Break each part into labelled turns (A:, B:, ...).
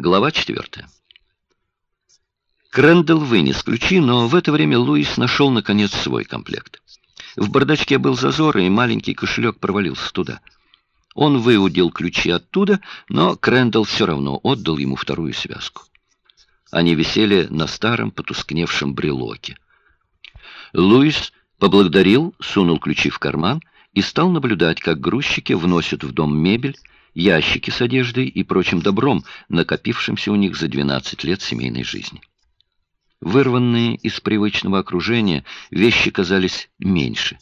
A: Глава четвертая. Крэндалл вынес ключи, но в это время Луис нашел, наконец, свой комплект. В бардачке был зазор, и маленький кошелек провалился туда. Он выудил ключи оттуда, но Крэндалл все равно отдал ему вторую связку. Они висели на старом потускневшем брелоке. Луис поблагодарил, сунул ключи в карман и стал наблюдать, как грузчики вносят в дом мебель, ящики с одеждой и прочим добром, накопившимся у них за 12 лет семейной жизни. Вырванные из привычного окружения, вещи казались меньше.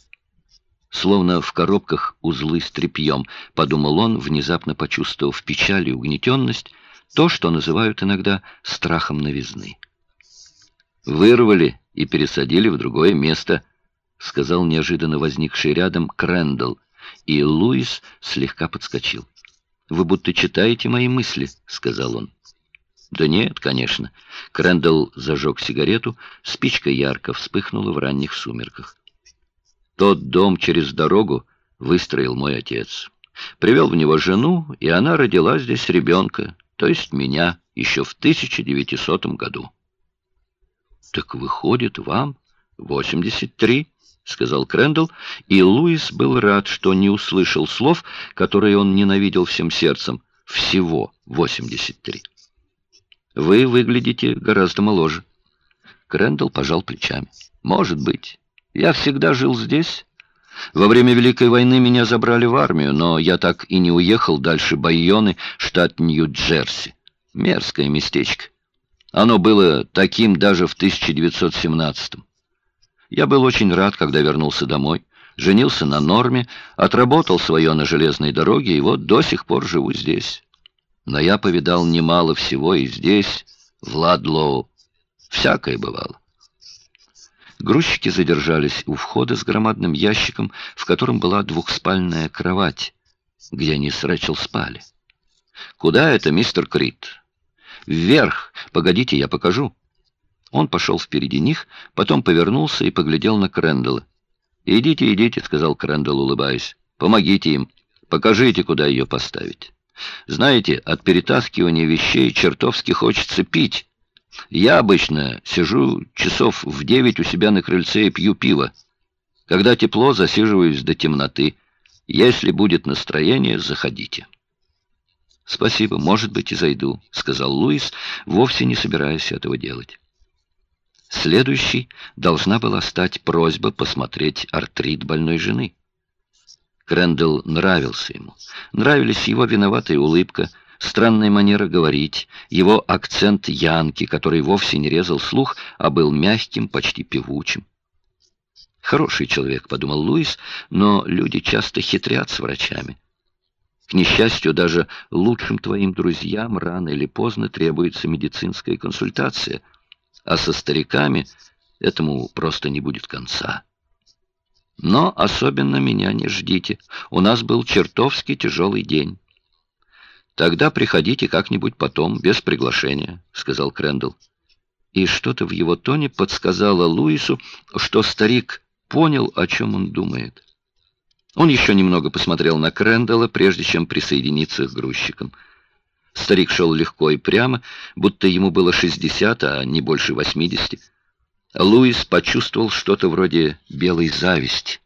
A: Словно в коробках узлы с тряпьем, подумал он, внезапно почувствовав печаль и угнетенность, то, что называют иногда страхом новизны. «Вырвали и пересадили в другое место», — сказал неожиданно возникший рядом Крэндалл, и Луис слегка подскочил. «Вы будто читаете мои мысли», — сказал он. «Да нет, конечно». Крэндалл зажег сигарету, спичка ярко вспыхнула в ранних сумерках. «Тот дом через дорогу выстроил мой отец. Привел в него жену, и она родила здесь ребенка, то есть меня, еще в 1900 году». «Так выходит, вам 83?» — сказал Крэндалл, и Луис был рад, что не услышал слов, которые он ненавидел всем сердцем. Всего 83. «Вы выглядите гораздо моложе». Крэндалл пожал плечами. «Может быть. Я всегда жил здесь. Во время Великой войны меня забрали в армию, но я так и не уехал дальше Байоны, штат Нью-Джерси. Мерзкое местечко. Оно было таким даже в 1917 -м. Я был очень рад, когда вернулся домой, женился на Норме, отработал свое на железной дороге, и вот до сих пор живу здесь. Но я повидал немало всего и здесь, в Ладлоу. Всякое бывало. Грузчики задержались у входа с громадным ящиком, в котором была двухспальная кровать, где они с Рэчел спали. «Куда это, мистер Крит?» «Вверх! Погодите, я покажу». Он пошел впереди них, потом повернулся и поглядел на Крэндалла. «Идите, идите», — сказал Крэндалл, улыбаясь. «Помогите им. Покажите, куда ее поставить. Знаете, от перетаскивания вещей чертовски хочется пить. Я обычно сижу часов в девять у себя на крыльце и пью пиво. Когда тепло, засиживаюсь до темноты. Если будет настроение, заходите». «Спасибо, может быть, и зайду», — сказал Луис, вовсе не собираясь этого делать. Следующей должна была стать просьба посмотреть артрит больной жены. Крэндалл нравился ему. Нравились его виноватая улыбка, странная манера говорить, его акцент янки, который вовсе не резал слух, а был мягким, почти певучим. «Хороший человек», — подумал Луис, но люди часто хитрят с врачами. К несчастью, даже лучшим твоим друзьям рано или поздно требуется медицинская консультация — а со стариками этому просто не будет конца. Но особенно меня не ждите. У нас был чертовски тяжелый день. Тогда приходите как-нибудь потом, без приглашения, сказал Крэндалл. И что-то в его тоне подсказало Луису, что старик понял, о чем он думает. Он еще немного посмотрел на Крэндалла, прежде чем присоединиться к грузчикам. Старик шел легко и прямо, будто ему было 60, а не больше 80. Луис почувствовал что-то вроде белой зависти.